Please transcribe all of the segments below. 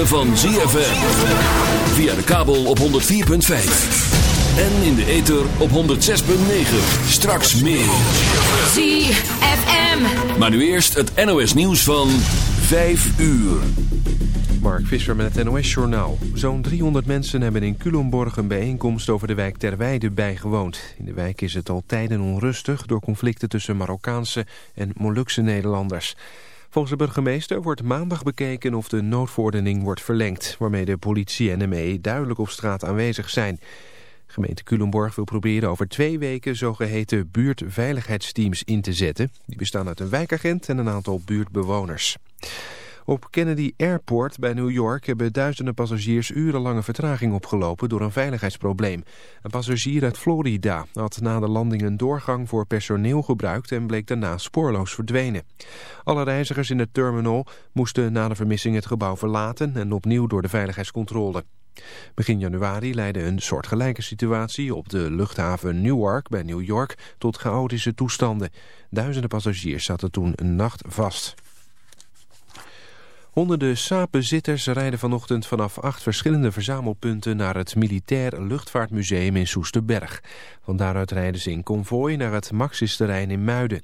ritme van ZFM. Via de kabel op 104.5. En in de ether op 106.9. Straks meer. ZFM. Maar nu eerst het NOS nieuws van 5 uur. Mark Visser met het NOS-journaal. Zo'n 300 mensen hebben in Culemborg een bijeenkomst over de wijk Terweide bijgewoond. In de wijk is het al tijden onrustig door conflicten tussen Marokkaanse en Molukse Nederlanders. Volgens de burgemeester wordt maandag bekeken of de noodverordening wordt verlengd... waarmee de politie en ME duidelijk op straat aanwezig zijn. Gemeente Culemborg wil proberen over twee weken zogeheten buurtveiligheidsteams in te zetten. Die bestaan uit een wijkagent en een aantal buurtbewoners. Op Kennedy Airport bij New York hebben duizenden passagiers urenlange vertraging opgelopen door een veiligheidsprobleem. Een passagier uit Florida had na de landing een doorgang voor personeel gebruikt en bleek daarna spoorloos verdwenen. Alle reizigers in de terminal moesten na de vermissing het gebouw verlaten en opnieuw door de veiligheidscontrole. Begin januari leidde een soortgelijke situatie op de luchthaven Newark bij New York tot chaotische toestanden. Duizenden passagiers zaten toen een nacht vast. Honderden saapbezitters rijden vanochtend vanaf acht verschillende verzamelpunten naar het Militair Luchtvaartmuseum in Soesterberg. Van daaruit rijden ze in konvooi naar het Maxis-terrein in Muiden.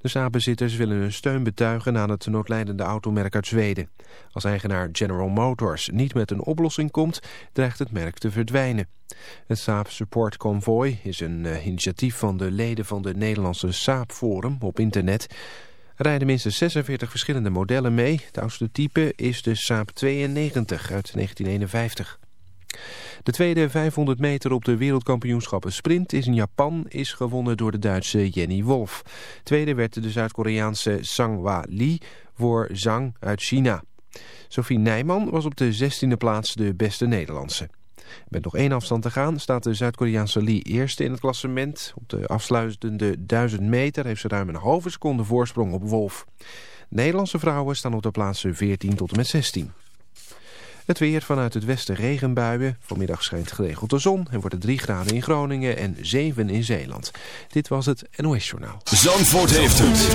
De saapbezitters willen hun steun betuigen aan het noodlijdende automerk uit Zweden. Als eigenaar General Motors niet met een oplossing komt, dreigt het merk te verdwijnen. Het Saab Support Convoy is een uh, initiatief van de leden van de Nederlandse Saab Forum op internet... Er rijden minstens 46 verschillende modellen mee. Het oudste type is de Saab 92 uit 1951. De tweede 500 meter op de wereldkampioenschappen sprint is in Japan is gewonnen door de Duitse Jenny Wolf. Tweede werd de Zuid-Koreaanse Sangwa Lee voor Zhang uit China. Sophie Nijman was op de 16e plaats de beste Nederlandse. Met nog één afstand te gaan staat de Zuid-Koreaanse Lee eerste in het klassement. Op de afsluitende 1000 meter heeft ze ruim een halve seconde voorsprong op Wolf. Nederlandse vrouwen staan op de plaatsen 14 tot en met 16. Het weer vanuit het westen regenbuien. Vanmiddag schijnt geregeld de zon en wordt het 3 graden in Groningen en 7 in Zeeland. Dit was het NOS Journaal. Zandvoort heeft het.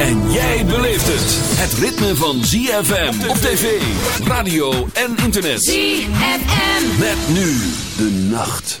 En jij beleeft het. Het ritme van ZFM op tv, radio en internet. ZFM. Met nu de nacht.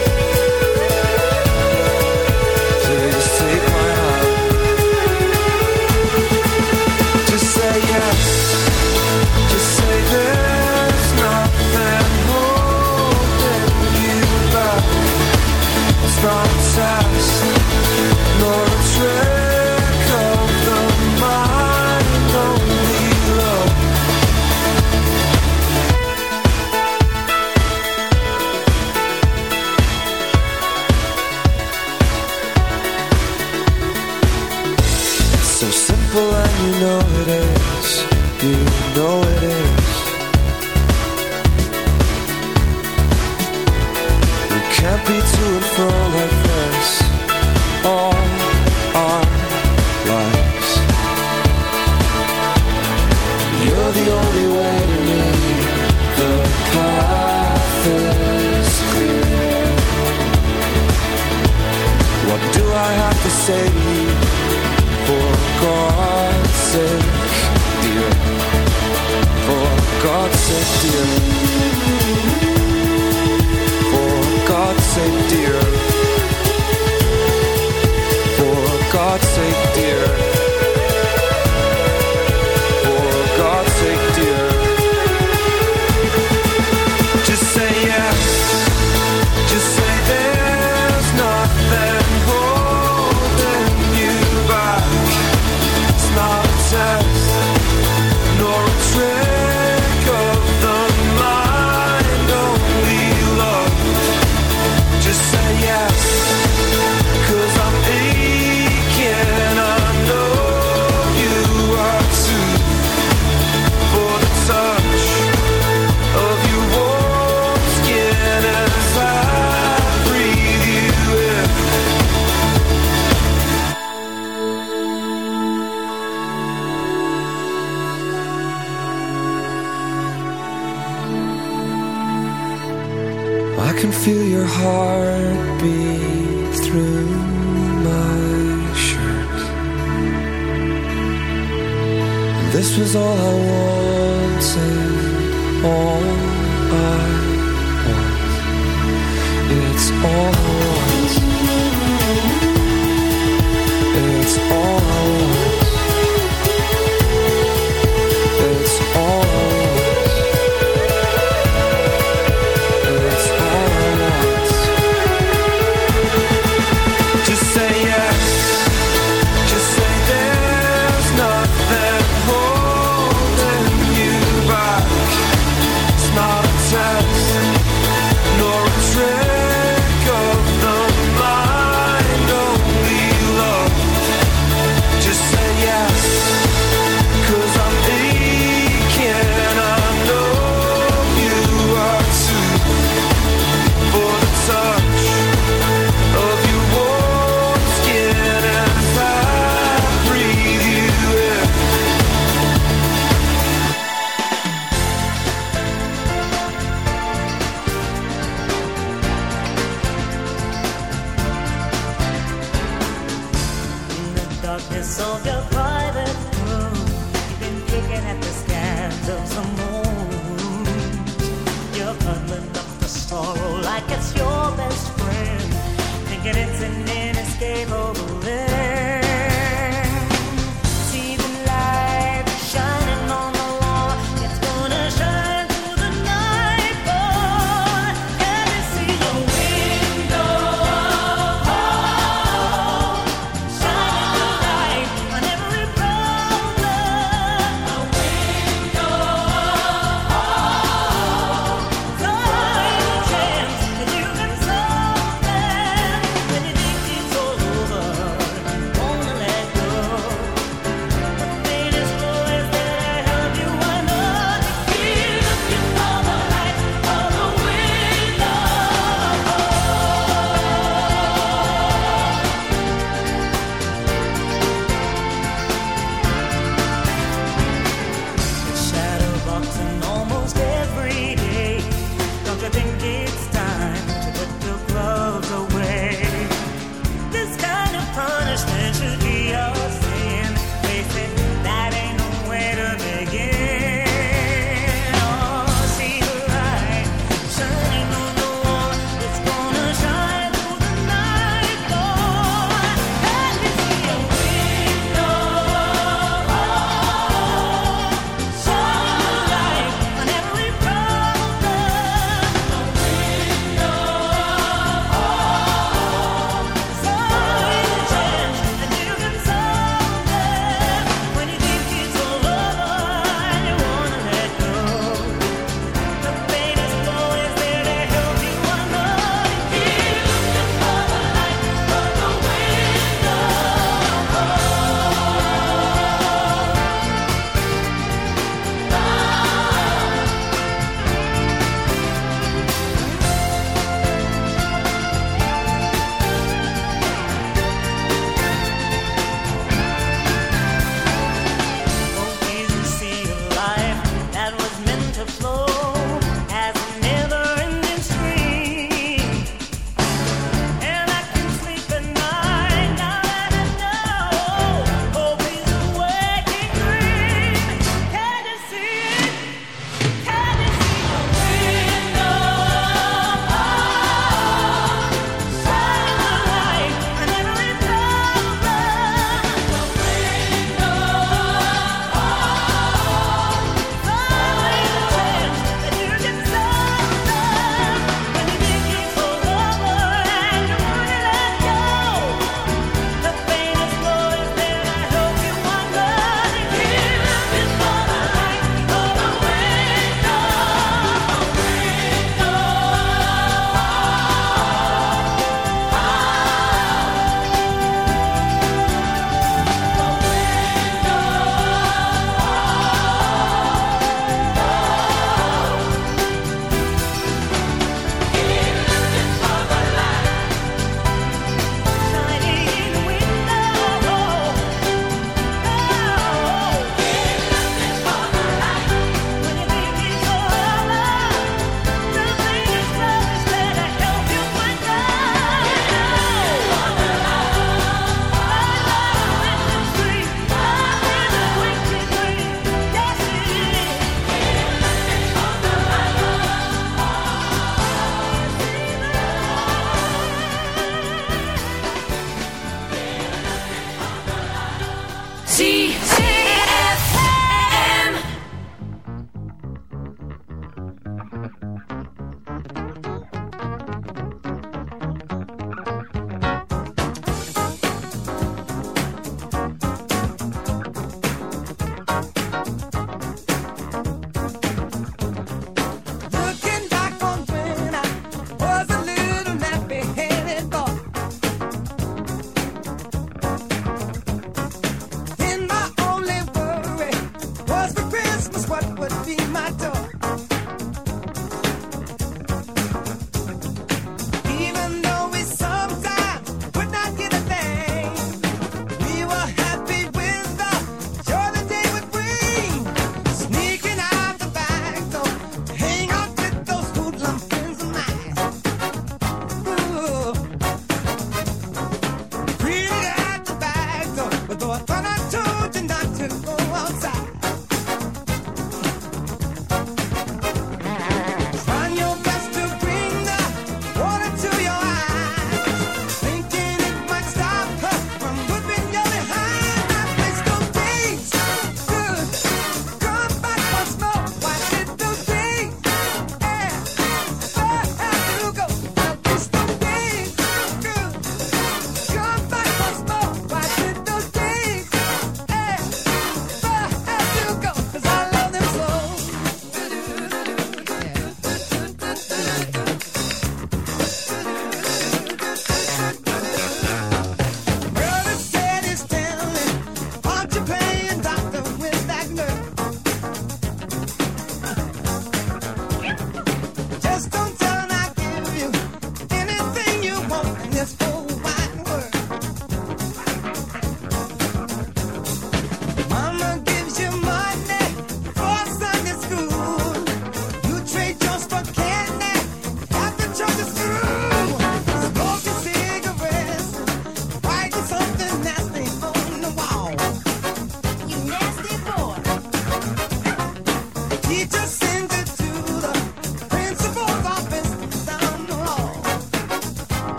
God's sake, dear.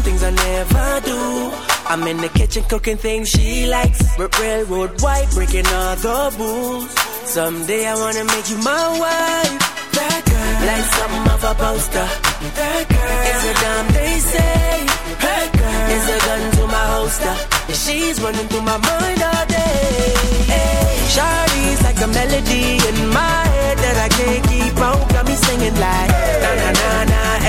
Doing things I never do I'm in the kitchen cooking things she likes. Railroad white, breaking all the rules. Someday I wanna make you my wife. That girl, like something of a poster. That girl is a damn they say. That girl is a gun to my holster. She's running through my mind all day. Hey, Shawty's like a melody in my head that I can't keep on. Got me singing like na na na na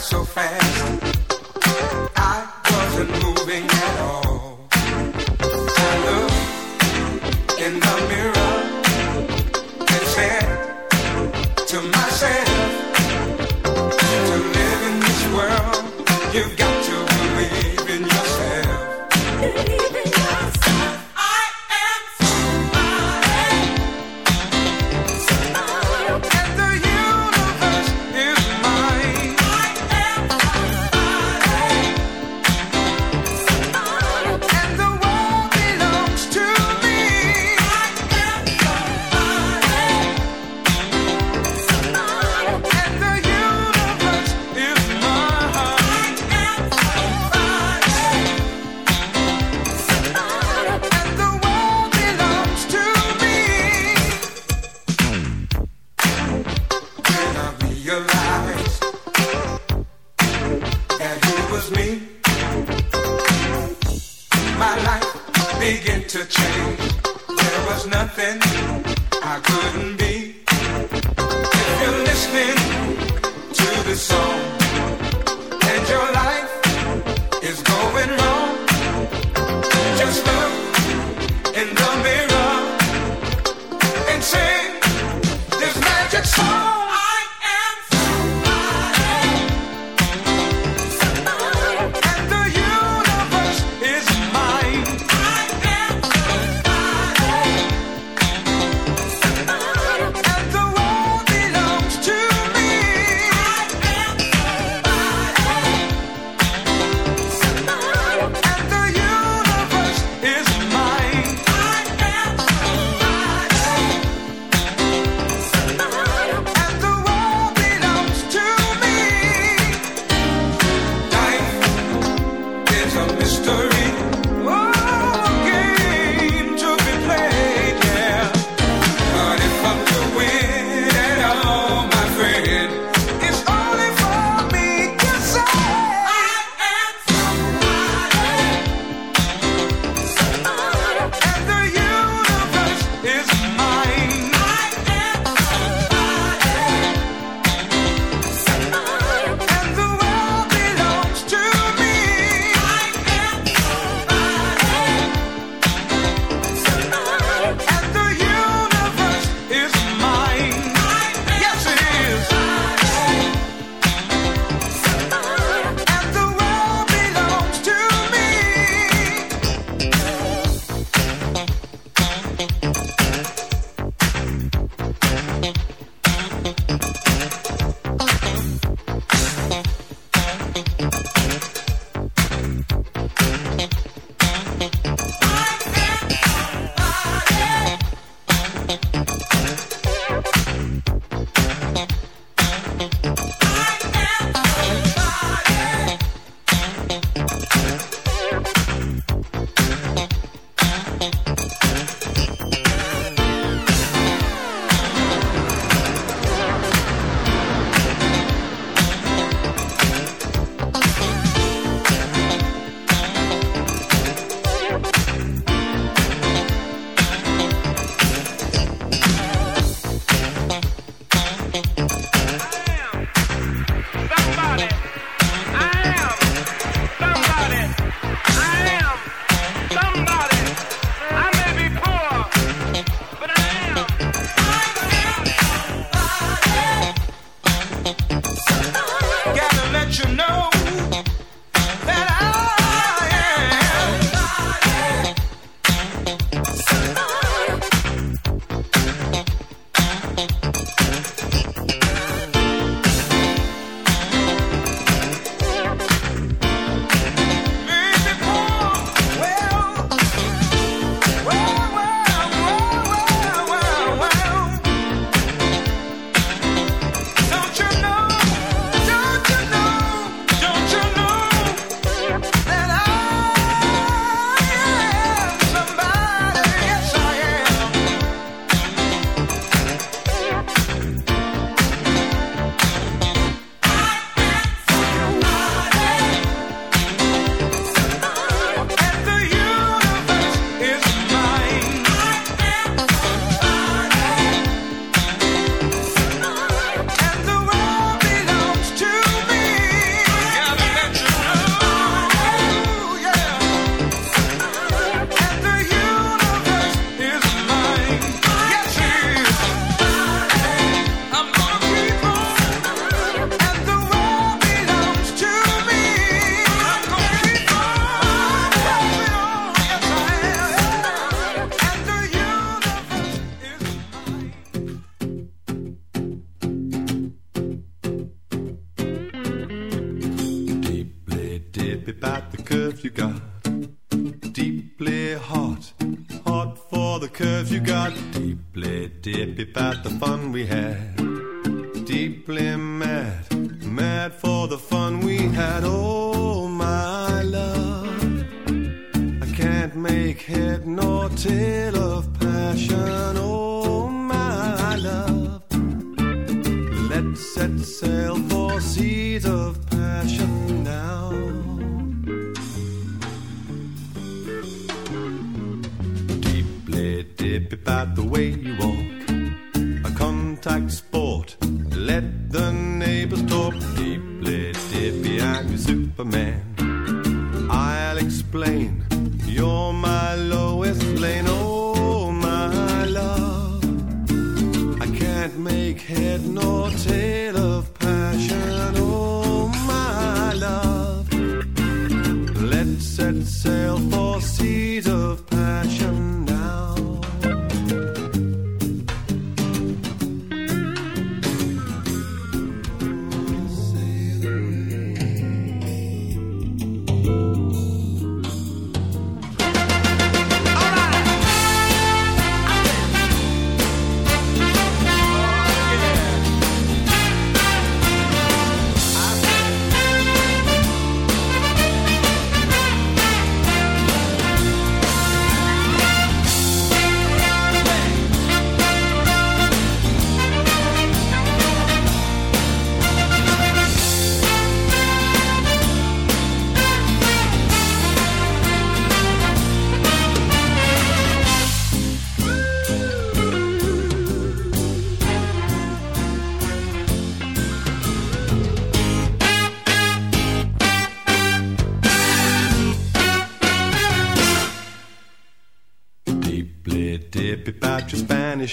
So fast. hip about the curve you got. Deeply hot, hot for the curve you got. Deeply dip hip the fun we had.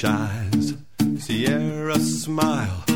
eyes, Sierra smile.